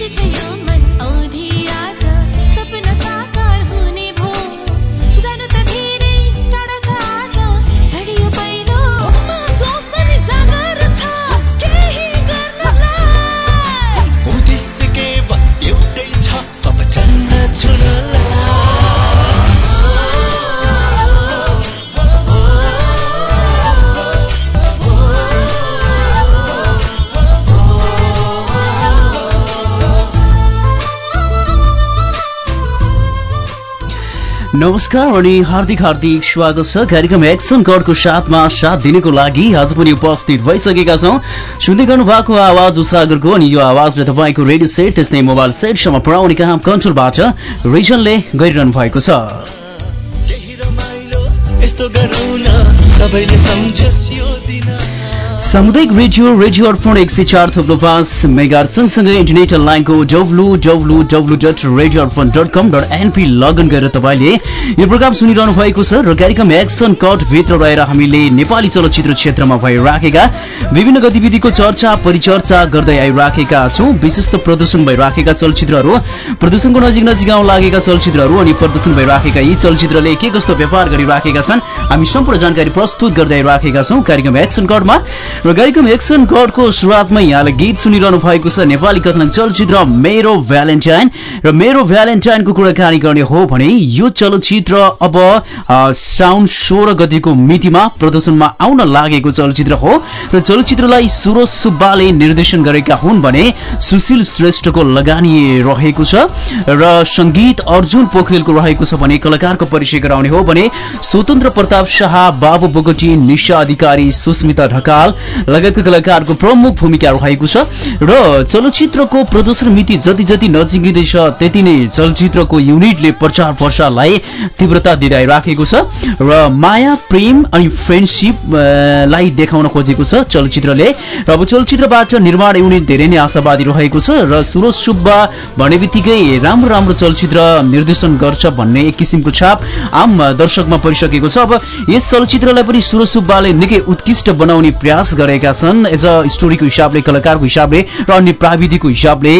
यो मन् औया च नमस्कार अनि हार्दिक हार्दिक स्वागत छ कार्यक्रम एक्सन गडको साथमा साथ दिनको लागि। आज पनि उपस्थित भइसकेका छौँ। सुन्दै गर्नु भएको आवाज उसागरको अनि यो आवाजले तपाईँको रेडियो सेट त्यस्तै मोबाइल सेटसम्म पुर्याउने काम कन्ट्रोलबाट रिजनले गरिरहनु भएको छ। सामुदायिक रेडियो रेडियो अर्पण एक सय चार थप्लो पाँच मेगा सँगसँगै इन्टरनेट लाइनको W W W dot radio Arpan dot com dot NP login गरेर तपाईँले यो प्रोग्राम सुनिरहनु भएको छ र कार्यक्रम एक्सन भित्र रहेर हामीले नेपाली चलचित्र क्षेत्रमा भइराखेका विभिन्न गतिविधिको चर्चा परिचर्चा गर्दै आइराखेका छौँ। विशिष्ट प्रदर्शन भइराखेका चलचित्रहरू प्रदर्शनको नजिक नजिक आउन लागेका चलचित्रहरू अनि प्रदर्शन भइराखेका यी चलचित्रले के कस्तो व्यापार गरिराखेका छन् हामी सम्पूर्ण जानकारी प्रस्तुत गर्दै आइराखेका छौँ। कार्यक्रम एक्सन कटमा र कार्यक्रम एक्सन गडको सुरुवातमै यहाँले गीत सुनिरहनु भएको छ नेपाली कथन चलचित्र मेरो भ्यालेन्टाइन। र मेरो भ्यालेन्टाइनको कुराकानी गर्ने हो भने यो चलचित्र अब साउन सोह्र गतिको मितिमा प्रदर्शनमा आउन लागेको चलचित्र हो। र चलचित्रलाई सुरज सुब्बाले निर्देशन गरेका हुन् भने सुशील श्रेष्ठको लगानी रहेको छ। र संगीत अर्जुन पोखरेलको रहेको छ भने कलाकारको परिचय गराउने हो भने स्वतन्त्र प्रताप शाह बाबु बोगटी निशा अधिकारी सुस्मिता ढकाल लगायतका कलाकारको प्रमुख भूमिका रहेको छ। र चलचित्रको प्रदर्शन मिति जति जति नजिकिँदैछ त्यति नै चलचित्रको युनिटले प्रचार प्रसारलाई तीव्रता दिँदै राखेको छ। र माया प्रेम अनि फ्रेन्डसिपलाई देखाउन खोजेको छ चलचित्रले। र अब चलचित्रबाट निर्माण युनिट धेरै नै आशावादी रहेको छ र सुरज सुब्बा भन्ने बित्तिकै राम्रो राम्रो चलचित्र निर्देशन गर्छ भन्ने एक किसिमको छाप आम दर्शकमा परिसकेको छ। अब यस चलचित्रलाई पनि सुरज सुब्बाले निकै उत्कृष्ट बनाउने प्रयास प्रयास गरेका छन्। एज अ स्टोरीको हिसाबले कलाकारको हिसाबले र अन्य प्राविधिकको हिसाबले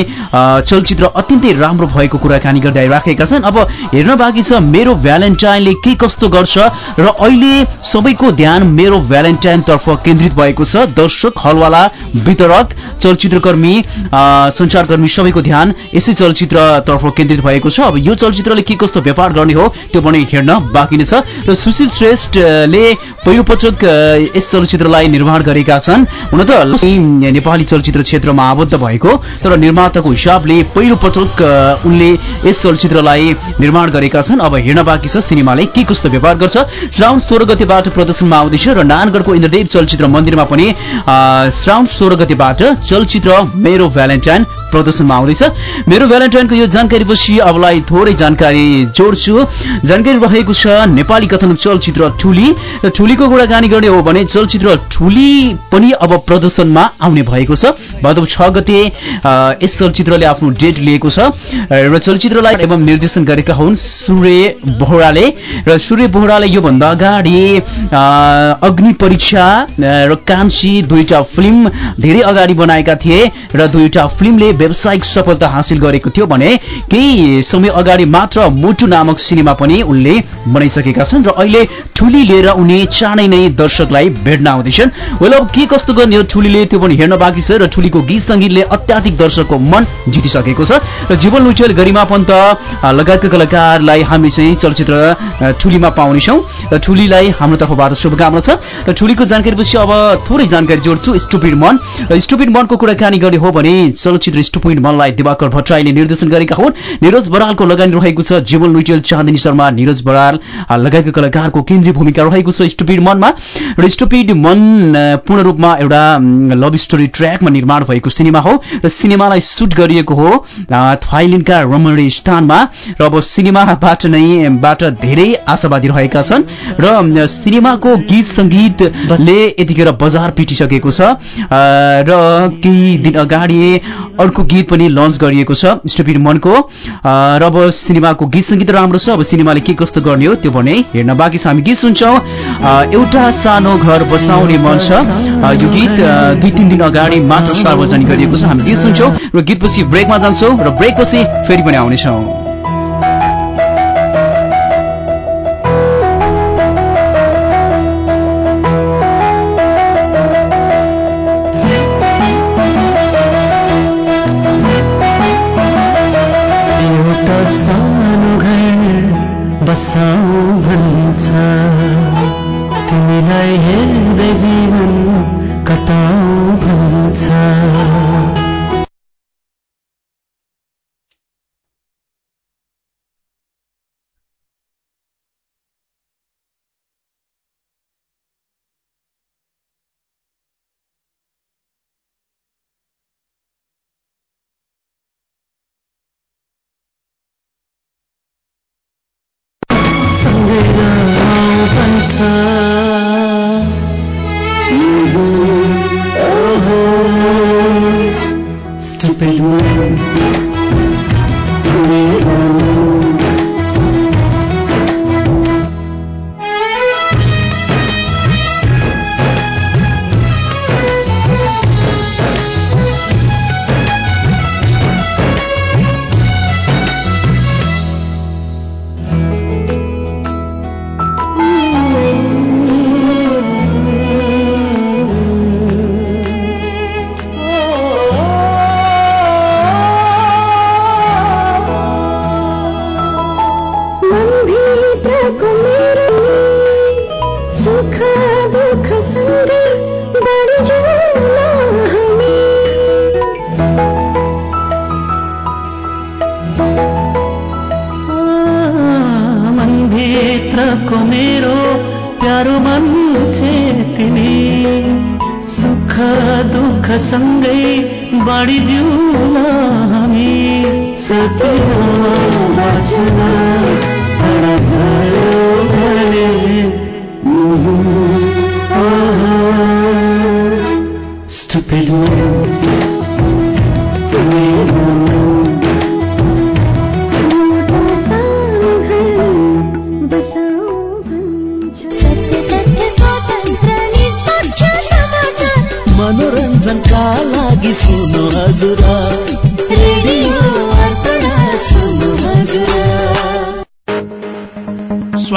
चलचित्र अत्यन्तै राम्रो भएको कुराकानी गर्दै आइराखेका छन्। अब हेर्न बाँकी छ मेरो भ्यालेन्टाइनले के कस्तो गर्छ र अहिले सबैको ध्यान मेरो भ्यालेन्टाइन तर्फ केन्द्रित भएको छ। दर्शक हलवाला वितरक चलचित्रकर्मी संचारकर्मी सबैको ध्यान यसै चलचित्रतर्फ केन्द्रित भएको छ। अब यो चलचित्रले के कस्तो व्यापार गर्ने हो त्यो पनि हेर्न बाँकी नै छ। र सुशील श्रेष्ठले पहिलोपटक यस चलचित्रलाई निर्माण गरे गरेका छन्। हुन त नेपाली चलचित्र क्षेत्रमा आबद्ध भएको तर निर्माताको हिसाबले पहिलो पटक उनले यस चलचित्रलाई निर्माण गरेका छन्। अब हेर्न बाँकी छ सिनेमाले के कस्तो व्यवहार गर्छ। श्रावण सोह्र गतिबाट प्रदर्शनमा आउँदैछ र नानगढको इन्द्रदेव चलचित्र मन्दिरमा पनि श्रावण सोह्र गतिबाट चलचित्र मेरो भ्यालेन्टाइन प्रदर्शनमा आउँदैछ। मेरो भ्यालेन्टाइनको यो जानकारीपछि अबलाई थोरै जानकारी जोड्छु। जानकारी रहेको छ नेपाली कथन चलचित्र ठुली। र ठुलीको कुराकानी गर्ने हो भने चलचित्र ठुली पनि अब प्रदर्शनमा आउने भएको छ। भदौ छ गते यस चलचित्रले आफ्नो डेट लिएको छ। र चलचित्रलाई एवं निर्देशन गरेका हुन् सूर्य बोहराले। र सूर्य बोहराले योभन्दा अगाडि अग्नि परीक्षा र कान्छी दुईटा फिल्म धेरै अगाडि बनाएका थिए र दुईटा फिल्मले व्यावसायिक सफलता हासिल गरेको थियो भने केही समय अगाडि मात्र मुटु नामक सिनेमा पनि उनले बनाइसकेका छन्। र अहिले ठुली लिएर उनी चाँडै नै दर्शकलाई भेट्न आउँदैछन्। वेल अब के कस्तो गर्ने हो ठुलीले त्यो पनि हेर्न बाँकी छ र ठुलीको गीत सङ्गीतले अत्याधिक दर्शकको मन जितिसकेको छ। र जीवन लुटेल गरिमा पन्त लगायतका कलाकारलाई हामी चाहिँ चलचित्र ठुलीमा पाउनेछौँ। र ठुलीलाई हाम्रो तर्फबाट शुभकामना छ। र ठुलीको जानकारी पछि अब थोरै जानकारी जोड्छु स्टुपिड मन। र स्टुपिड मनको कुराकानी गर्ने हो भने चलचित्र स्टुपिड मनलाई दिवाकर भट्टराईले निर्देशन गरेका हुन्। निरज बरालको लगानी रहेको छ जीवन लुटेल चाँदनी शर्मा निरज बराल लगायतका कलाकारको केन्द्रीय भूमिका रहेको छ स्टुपिड मनमा र स्टुपिड मन पूर्ण रूपमा एउटा लभ स्टोरी ट्र्याकमा निर्माण भएको सिनेमा हो र सिनेमालाई सुट गरिएको हो थाइल्यान्डका रमणी स्थानमा र अब सिनेमाबाट नै बाट धेरै आशावादी रहेका छन् र सिनेमाको गीत सङ्गीतले यतिखेर बजार पिटिसकेको छ र केही दिन अगाडि अर्को गीत पनि लन्च गरिएको छ स्टुपिड मनको र अब सिनेमाको गीत सङ्गीत राम्रो छ अब सिनेमाले के कस्तो गर्ने हो त्यो भने हेर्न बाँकी छ हामी गीत सुन्छौँ। एउटा सानो घर बसाउने मन छ यो गीत दुई तिन दिन अगाडि मात्र सार्वजनिक गरिएको छ। हामी गीत सुन्छौँ र गीतपछि ब्रेकमा जान्छौँ र ब्रेकपछि फेरि पनि आउनेछौँ। time.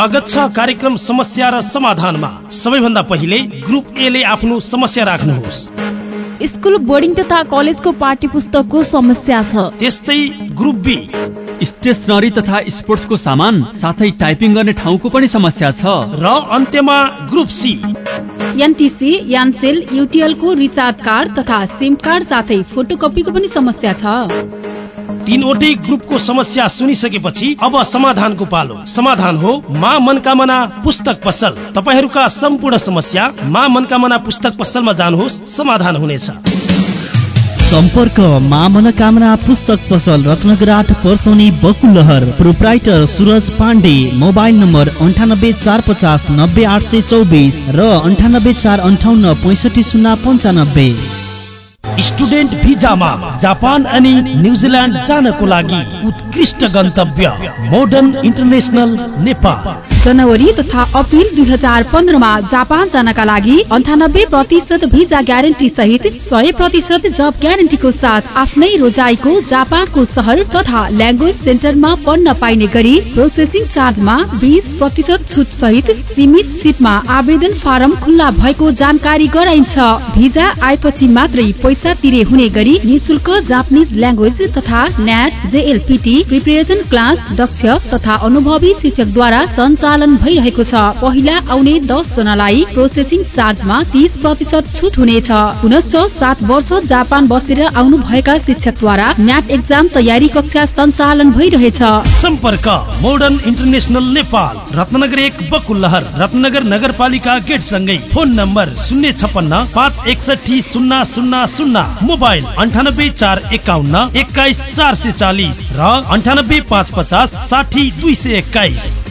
स्वागत छ कार्यक्रम समस्या र समाधानमा। सबैभन्दा पहिले ग्रुप एले आफ्नो समस्या राख्नुहोस्। स्कुल बोर्डिङ तथा कलेजको पाठ्य पुस्तकको समस्या छ। त्यस्तै ग्रुप बी स्टेसनरी तथा स्पोर्ट्सको सामान साथै टाइपिङ गर्ने ठाउँको पनि समस्या छ। र अन्त्यमा ग्रुप सी एनटिसी यानसेल युटिएलको रिचार्ज कार्ड तथा सिम कार्ड साथै फोटोकपीको पनि समस्या छ। तीनवटै ग्रुपको समस्या सुनिसकेपछि अब समाधानको पालो। समाधान हो मा मनकामना पुस्तक पसल। तपाईँहरूका सम्पूर्ण समस्या मा मनकामना पुस्तक पसलमा जानुहोस् समाधान हुनेछ। सम्पर्क मा मनोकामना पुस्तक पसल रत्नगर आठ Parsauni Bakulahar. Proprietor Suraj Pandey mobile number अन्ठानब्बे चार पचास नब्बे आठ सय चौबिस र अन्ठानब्बे चार अन्ठाउन्न पैँसठी शून्य पन्चानब्बे। स्टुडेन्ट भिजामा जापान अनि न्युजिल्यान्ड जानको लागि उत्कृष्ट गन्तव्य मोडर्न इन्टरनेसनल नेपाल। जनवरी तथा अप्रिल दुई हजार पन्ध्रमा जापान जानका लागि अन्ठानब्बे प्रतिशत भिजा ग्यारेन्टी सहित सय प्रतिशत जब ग्यारेन्टीको साथ आफ्नै रोजाइको जापानको सहर तथा ल्याङ्ग्वेज सेन्टरमा पढ्न पाइने गरी प्रोसेसिङ चार्जमा बिस प्रतिशत छुट सहित सीमित सिटमा आवेदन फारम खुल्ला भएको जानकारी गराइन्छ। भिजा आएपछि मात्रै तिरे हुने गरी निशुल्क जापानिज ल्याङ्ग्वेज तथा नेट जेएलपिटी प्रिपेरेसन क्लास दक्ष तथा अनुभवी शिक्षकद्वारा सञ्चालन भइरहेको छ। पहिला आउने दस जनालाई प्रोसेसिङ चार्जमा तीस प्रतिशत छुट हुनेछ। पुनश्च सात वर्ष जापान बसेर आउनु भएका शिक्षकद्वारा न्याट एक्जाम तयारी कक्षा सञ्चालन भइरहेछ। सम्पर्क मोडर्न इन्टरनेसनल नेपाल रत्नगर एक बकुल्लहर रत्नगर नगरपालिका गेट सँगै फोन नम्बर शून्य छपन्न पाँच एकसठी शून्य शून्य शून्य मोबाइल अन्ठानब्बे चार एकाउन्न एक्काइस चार सय चालिस र अन्ठानब्बे पाँच पचास साठी दुई सय एक्काइस।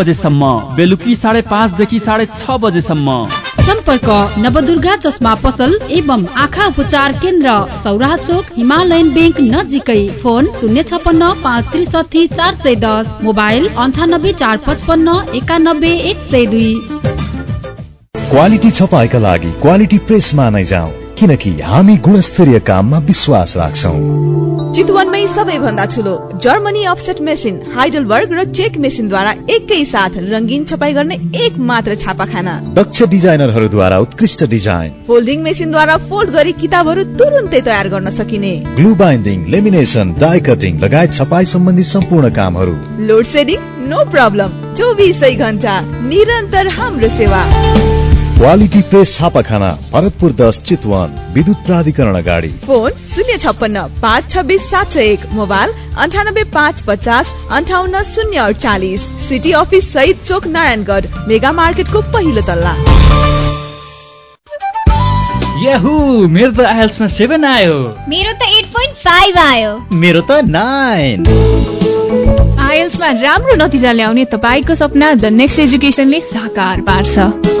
बजेसम्म। बेलुकी साढे पाँचदेखि साढे छ बजेसम्म। सम्पर्क नवदुर्गा चस्मा पसल एवं आँखा उपचार केन्द्र सौराहा चोक हिमालयन ब्याङ्क नजिकै। फोन शून्य छपन्न पाँच त्रिसठी चार सय दस। मोबाइल अन्ठानब्बे चार पचपन्न एकानब्बे एक सय दुई। क्वालिटी छपाईका लागि क्वालिटी प्रेसमा नै जाउँ किनकि हामी गुणस्तरीय काममा विश्वास राख्छौ। चितवनमै सबैभन्दा ठुलो जर्मनी अफसेट मेसिन हाइडलबर्ग र चेक मेसिनद्वारा एकै साथ रङ्गीन छपाई गर्ने एक मात्र छापाखाना। दक्ष डिजाइनरहरूद्वारा उत्कृष्ट डिजाइन। फोल्डिङ मेसिनद्वारा फोल्ड गरी किताबहरू तुरुन्तै तयार गर्न सकिने। Glue binding lamination die cutting लगायत छपाई सम्बन्धी सम्पूर्ण कामहरू। लोड सेडिङ नो प्रब्लम चौबिसै घन्टा निरन्तर हाम्रो सेवा। क्वालिटी प्रेस छापाखाना भरतपुर दस चितवन विद्युत प्राधिकरण अगाडि फोन शून्य छप्पन्न पाँच छब्बिस सात सय एक मोबाइल अन्ठानब्बे पाँच पचास अन्ठाउन्न शून्य अडचालिस सिटी अफिस सहित चोक नारायणगढ मेगा मार्केटको पहिलो तल्ला। याहु मेरो त आइएल्समा सेभेन आयो। मेरो त एट पोइन्ट फाइभ आयो। मेरो त नाइन। आइएल्समा राम्रो नतिजा ल्याउने तपाईँको सपना द नेक्स्ट एजुकेसनले साकार पार्छ।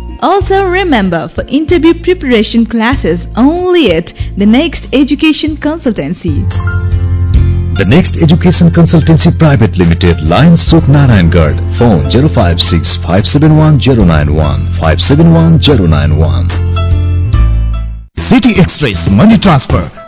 Also remember for interview preparation classes only at The Next Education Consultancy. The Next Education Consultancy Private Limited, Lions Naran Narayangarh, phone 056 571 571 City Express Money Transfer.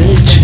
church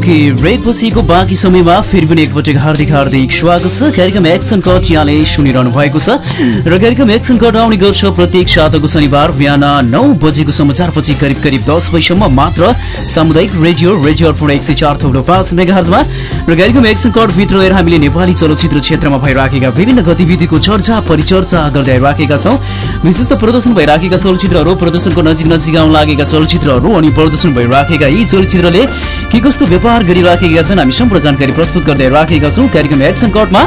okay break पछिको बाँकी समयमा फेरि पनि एकपटक हार्दिक हार्दिक स्वागत छ। कार्यक्रम एक्सन कट यहाँले सुनिरहनु भएको छ। र कार्यक्रम एक्सन कट आउने गर्छ प्रत्येक सातको शनिबार बिहान नौ बजेको समाचारपछि करिब करिब दस बजीसम्म मात्र सामुदायिक रेडियो रेडियो अर्पण एक सय चार थोप्लो पाँच मेगाहजमा र कार्यक्रम एक्सन कट भित्र रहेर हामीले नेपाली चलचित्र क्षेत्रमा भइराखेका विभिन्न गतिविधिको चर्चा परिचर्चा गर्दै आइराखेका छौँ। विशेष त प्रदर्शन भइराखेका चलचित्रहरू प्रदर्शनको नजिक नजिक आउन लागेका चलचित्रहरू अनि प्रदर्शन भइराखेका यी चलचित्रले के कस्तो व्यापार गरिराखेका छन्। हामी सम्पूर्ण जानकारी प्रस्तुत गर्दै राखेका छौँ। कार्यक्रम एक्सन कटमा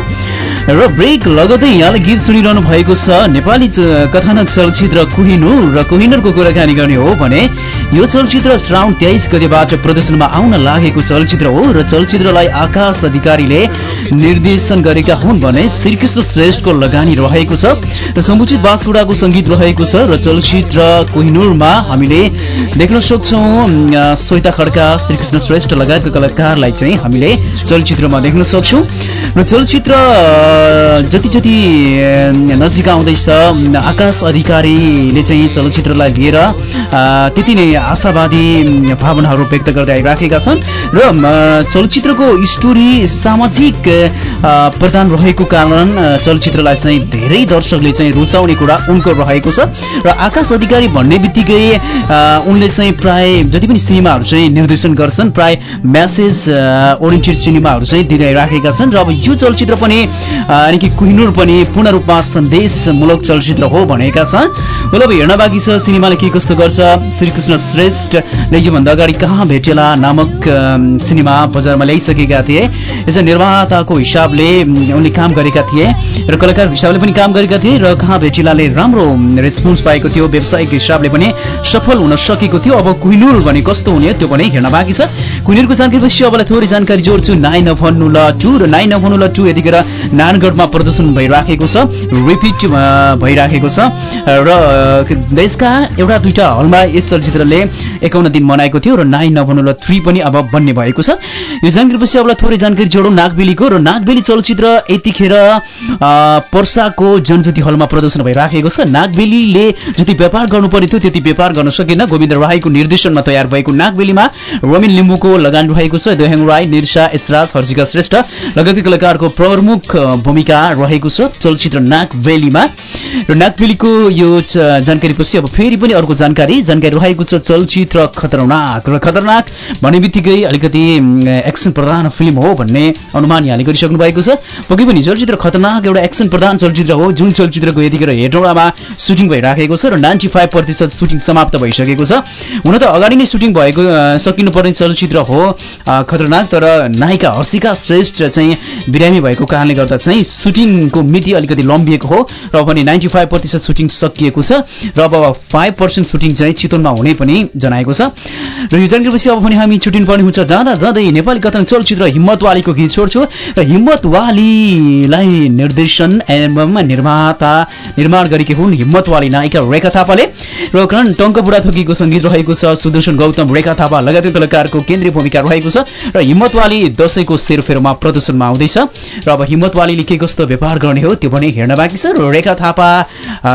र ब्रेक लगतै यहाँले गीत सुनिरहनु भएको छ। नेपाली कथानक चलचित्र कोहिनुर र कोहिनुरको कुराकानी गर्ने हो भने यो चलचित्र श्रावण तेइस गतेबाट प्रदर्शनमा आउन लागेको चलचित्र हो र चलचित्रलाई आकाश अधिकारीले निर्देशन गरेका हुन् भने श्रीकृष्ण श्रेष्ठको लगानी रहेको छ र समुचित बासकुडाको सङ्गीत रहेको छ र चलचित्र कोहिनुरमा हामीले देख्न सक्छौँ। श्वेता खड्का श्रीकृष्ण श्रेष्ठ लगायतका कलाकारलाई चाहिँ हामीले चलचित्रमा देख्न सक्छौँ। र चलचित्र जति जति नजिक आउँदैछ आकाश अधिकारीले चाहिँ चलचित्रलाई लिएर त्यति नै आशावादी भावनाहरू व्यक्त गर्दै आइराखेका छन्। र चलचित्रको स्टोरी सामाजिक अ, प्रधान रहेको कारण चलचित्रलाई चाहिँ धेरै दर्शकले चाहिँ रुचाउने कुरा उनको रहेको छ। र आकाश अधिकारी भन्ने बित्तिकै उनले चाहिँ प्राय जति पनि सिनेमाहरू चाहिँ निर्देशन गर्छन् प्राय म्यासेज ओरिएन्टेड सिनेमाहरू चाहिँ दिइराखेका छन् र अब यो चलचित्र पनि अ, यानि कि कुहिनुर पनि पूर्ण रूपमा सन्देशमूलक चलचित्र हो भनेका छन्। अब हेर्न बाँकी छ सिनेमाले के कस्तो गर्छ? श्रीकृष्ण श्रेष्ठले योभन्दा अगाडि कहाँ भेटेला नामक अम, सिनेमा बजारमा ल्याइसकेका थिए? यसै निर्माताको हिसाबले उनले काम गरेका थिए र कलाकारको हिसाबले पनि काम गरेका थिए र कहाँ भेटिलाले राम्रो रेस्पोन्स पाएको थियो व्यावसायिक हिसाबले पनि सफल हुन सकेको थियो। अब कुहिनुर भने कस्तो हुने त्यो पनि हेर्न बाँकी छ। कुहिनुरको जानकारी पछि अबलाई थोरै जानकारी जोड्छु। नाइन नभन्नु ल टू र नाइन नभन्नु ल टू यतिखेर नानगढमा प्रदर्शन भइराखेको छ रिपिट भइराखेको छ। र देशका एउटा दुईटा हलमा यस चलचित्रले एकाउन्न दिन मनाएको थियो र नाइन नभन्नु ल थ्री पनि अब बन्ने भएको छ। यो जानकारी पछि अबलाई थोरै जानकारी जोडौँ नागबेलीको र नागबेली चलचित्र यतिखेर पर्साको जनज्योति हलमा प्रदर्शन भइराखेको छ। नागबेलीले जति व्यापार गर्नुपर्ने थियो त्यति व्यापार गर्न सकेन। गोविन्द राईको निर्देशनमा तयार भएको नागबेलीमा रमिन लिम्बूको लगानी रहेको छ। दोहेङ राई निर्सा यसराज हर्षिका श्रेष्ठ लगायतका कलाकारको प्रमुख भूमिका रहेको छ चलचित्र नागबेलीमा र नागबेलीको यो च- जानकारी पछि अब फेरि पनि अर्को जानकारी। जानकारी रहेको छ चलचित्र खतरनाक। र खतरनाक भन्ने बित्तिकै अलिकति एक्सन प्रधान फिल्म हो भन्ने अनुमान यहाँले गरिसक्नु भएको छ। पक्कै पनि चलचित्र खतरनाक एउटा एक्सन प्रधान चलचित्र हो जुन चलचित्रको यतिखेर हेटौँडामा सुटिङ भइराखेको छ र नाइन्टी फाइभ प्रतिशत सुटिङ समाप्त भइसकेको छ। हुन त अगाडि नै सुटिङ भएको सकिनुपर्ने चलचित्र हो। खतरनाक तर नायिका हर्षिका श्रेष्ठ चाहिँ बिरामी भएको कारणले गर्दा चाहिँ सुटिङको मिति अलिकति लम्बिएको हो र भने नाइन्टी फाइभ प्रतिशत सुटिङ सकिएको छ र अब फाइभ पर्सेन्ट सुटिङ चाहिँ चितवनमा हुने पनि जनाएको छ। र यो जानकारीपछि अब पनि हामी छुट्टिनु पर्ने हुन्छ। जाँदा जाँदै नेपाली कथन चलचित्र हिम्मतवालीको गीत छोड्छु र हिम्मतवालीलाई निर्देशन एवं निर्माता निर्माण गरेकी हुन् हिम्मतवाली नायिका रेखा थापाले र करण टङ्क बुढाथोकीको सङ्गीत रहेको छ। सुदर्शन गौतम रेखा थापा लगायतका कलाकारको केन्द्रीय भूमिका रहेको छ र हिम्मतवाली दसैँको सेरोफेरोमा प्रदर्शनमा आउँदैछ। र अब हिम्मतवालीले के कस्तो व्यापार गर्ने हो त्यो पनि हेर्न बाँकी छ। र रेखा थापा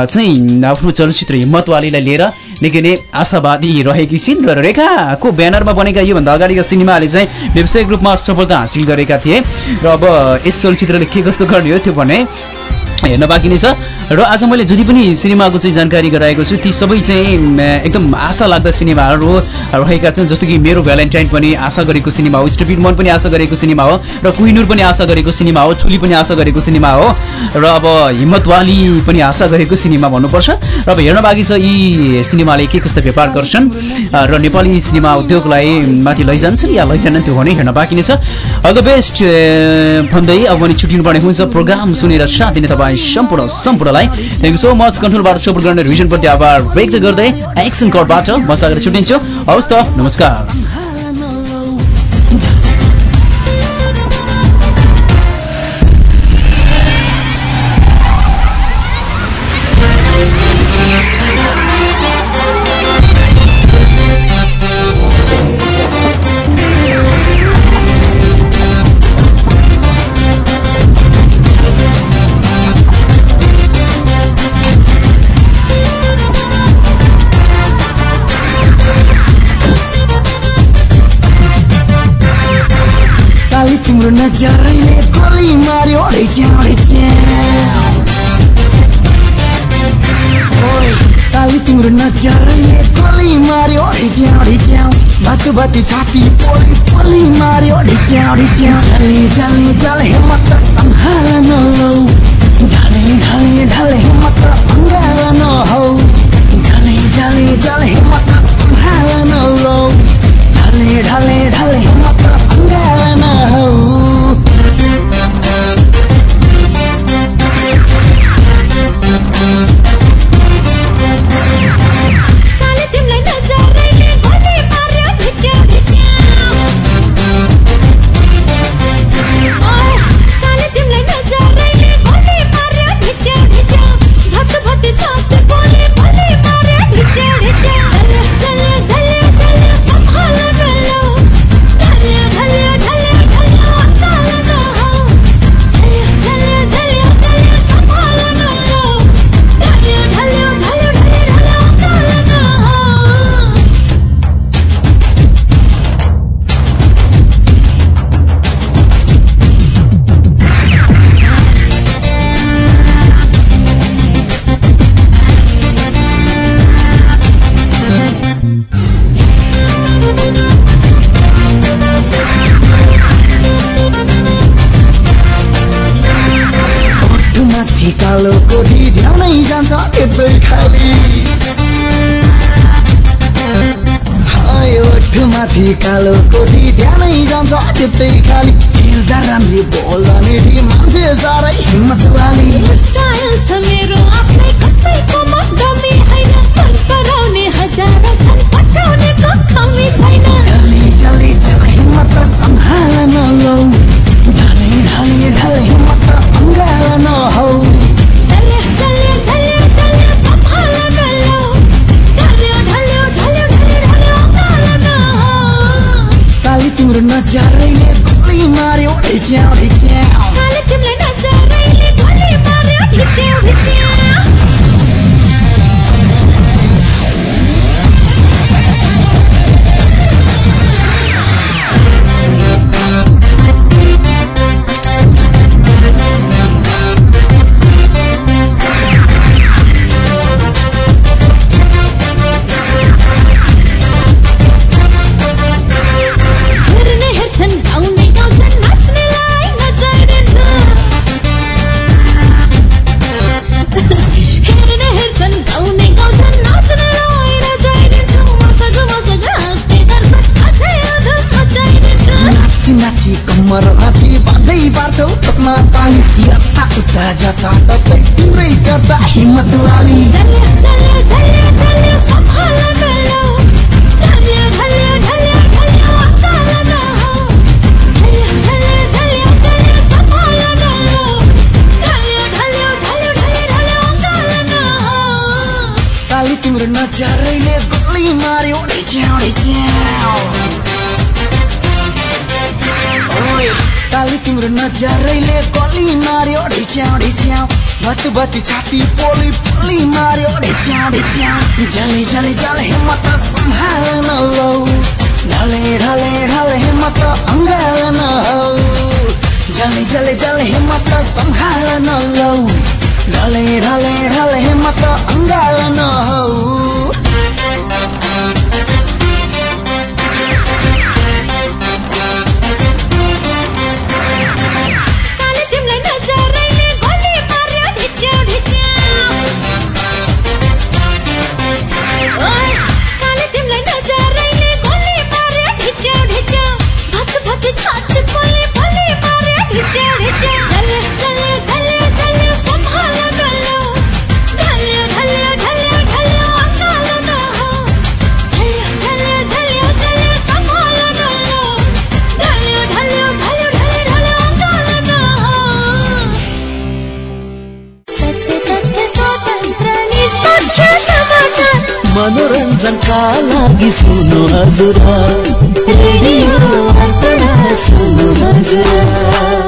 चाहिँ आफ्नो चलचित्र हिम्मतवालीलाई लिएर निकै नै आशावादी रहेकी छिन्। र रेखाको ब्यानरमा बनेका योभन्दा अगाडिका सिनेमाले चाहिँ व्यावसायिक रूपमा सफलता हासिल गरेका थिए। र अब यस चलचित्रले के कस्तो गर्ने हो त्यो भने हेर्न बाँकी नै छ। र आज मैले जति पनि सिनेमाको चाहिँ जानकारी गराएको छु ती सबै चाहिँ एकदम आशा लाग्दा सिनेमाहरू रहेका छन् जस्तो कि मेरो भ्यालेन्टाइन पनि आशा गरेको सिनेमा हो स्टुपिड मन पनि आशा गरेको सिनेमा हो र कुइनुर पनि आशा गरेको सिनेमा हो छुली पनि आशा गरेको सिनेमा हो र अब हिम्मतवाली पनि आशा गरेको सिनेमा भन्नुपर्छ। र अब हेर्न बाँकी छ यी सिनेमाले के कस्तो व्यापार गर्छन्? र नेपाली सिनेमा उद्योगलाई माथि लैजान्छन् या लैजानन् त्यो भने हेर्न बाँकी नै छ। अल द बेस्ट भन्दै अब भने छुट्टिनु पर्ने हुन्छ। प्रोग्राम सुनेर साथ दिने तपाईँ। सम्पूर्ण सम्पूर्णलाई। थ्याङ्क यू सो मच कन्ट्रोलबाट सपोर्ट गर्ने रिभिजनप्रति आभार व्यक्त गर्दै एक्सन कटबाट म सागेर छुट्टिन्छु। हवस् त नमस्कार। मार्यो ढिच्याउ ढिच्याउ ओइ काली तिम्रो नजरले गोली मार्यो ढिच्याउ ढिच्याउ छाती पोली पोली मार्यो ढिच्याउ ढिच्याउ झले झले झले हिम्मत सम्हाल नलौ ढले ढले ढले हिम्मत अङ्गाल नहौ झले झले झले हिम्मत ढले ढले ओठमाथि कालो कोठी ध्यानै जान्छ त्यतै खाली हेर्दा राम्री बोल्ने ढी मान्छे साह्रै हिम्मत वाली। स्टाइल छ मेरो आफ्नै कसैको मन्दमी होइन। मन पराउने हजारौँ छन् पछ्याउने को कमी छैन। जल्दी जल्दी जल्दी हिम्मत सम्हाल नलौ ढले ढले ढले हिम्मत अङ्गाल नहौ काली तिम्रो नजरैले गोली मार्यो ढिच्याउ ढिच्याउ काले तिमीलाई नजरैले गोली मार्यो ढिच्याउ ढिच्याउ तिम्रो नजरैले गोली मार्यो ढिच्याउ ढिच्याउ बत बती छाती पोली पोली मार्यो ढिच्याउ ढिच्याउ झले झले झले हिम्मत सम्हाल नलौ ढले ढले ढले हिम्मत अङ्गाल नहौ झले झले झले हिम्मत सम्हाल नलौ ढले ढले ढले म त अङ्गाल काले मनोरञ्जनका लागि सुन्नु हजुर रेडियो हजुर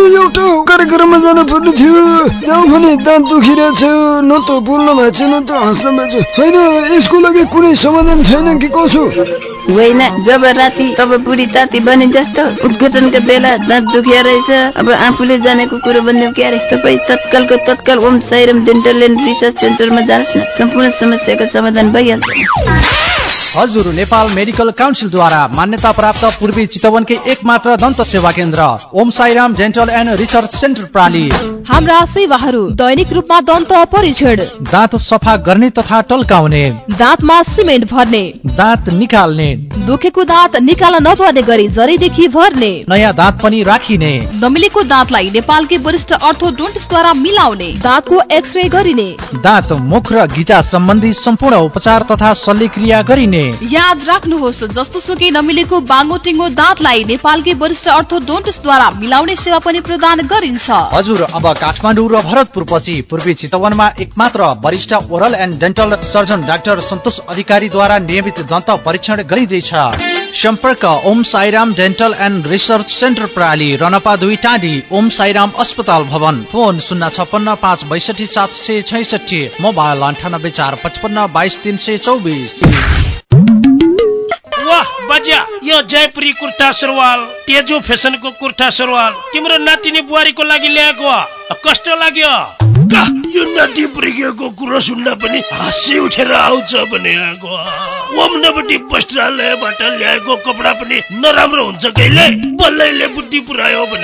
एउटा कार्यक्रममा जानु पर्ने थियो। जाउँ भने दाँत दुखिरहेछ। न त बोल्न भएको छ न त हाँस्न भएको छ होइन यसको लागि कुनै समाधान छैन कि कसो? होइन जब राति तब बुढी ताती बने जस्तो उद्घाटनको बेला दाँत दुखिया रहेछ। अब आफूले जानेको कुरो अरे? तपाईँ तत्कालको तत्काल Om Sairam dental and research सेन्टरमा जानुहोस् न। सम्पूर्ण समस्याको समाधान भइहाल्छ। हजुर नेपाल मेडिकल काउन्सिलद्वारा मान्यता प्राप्त पूर्वी चितवनकै एकमात्र दन्त सेवा केन्द्र Om Sairam dental and research centre प्राली। हाम्रा सेवाहरू दैनिक रूपमा दन्त परीक्षण। दाँत सफा गर्ने तथा टल्काउने। दाँतमा सिमेन्ट भर्ने। दाँत निकाल्ने। दुखेको दाँत निकाल्न नपर्ने गरी जरीदेखि भर्ने नयाँ दाँत पनि राखिने। नमिलेको दाँतलाई नेपालकै वरिष्ठ अर्थोडोन्टिस्टद्वारा मिलाउने। दाँतको एक्सरे गरिने। दाँत मुख र गिजा सम्बन्धी सम्पूर्ण उपचार तथा शल्यक्रिया गरिने। याद राख्नुहोस् जस्तो सुकै नमिलेको बाङ्गो टिङ्गो दाँतलाई नेपालकै वरिष्ठ अर्थोडोन्टिस्टद्वारा मिलाउने सेवा पनि प्रदान गरिन्छ। हजुर अब काठमाडौँ र भरतपुर पछि पूर्वी चितवनमा एकमात्र वरिष्ठ oral and dental surgeon doctor Santosh अधिकारीद्वारा नियमित दन्त परीक्षण गरिँदैछ। सम्पर्क Om Sairam dental and research centre प्रणाली रनपा दुई टाँडी ओम साईराम अस्पताल भवन। फोन शून्य छप्पन्न पाँच बैसठी सात सय छैसठी मोबाइल अन्ठानब्बे चार पचपन्न बाइस तिन सय चौबिस। वाह यो जयपुरी कुर्ता सुरुवाल तेजो फेसनको कुर्ता सुरुवाल। तिम्रो नातिनी बुहारीको लागि ल्याएको। कस्तो लाग्यो। का, यो नाति पुर्किएको कुरो सुन्दा पनि हाँसी उठेर आउँछ भने आएको ओम्नपट्टि वस्त्रालयबाट ल्याएको कपडा पनि नराम्रो हुन्छ कहिले? बल्लैले बुद्धि पुऱ्यायो भने।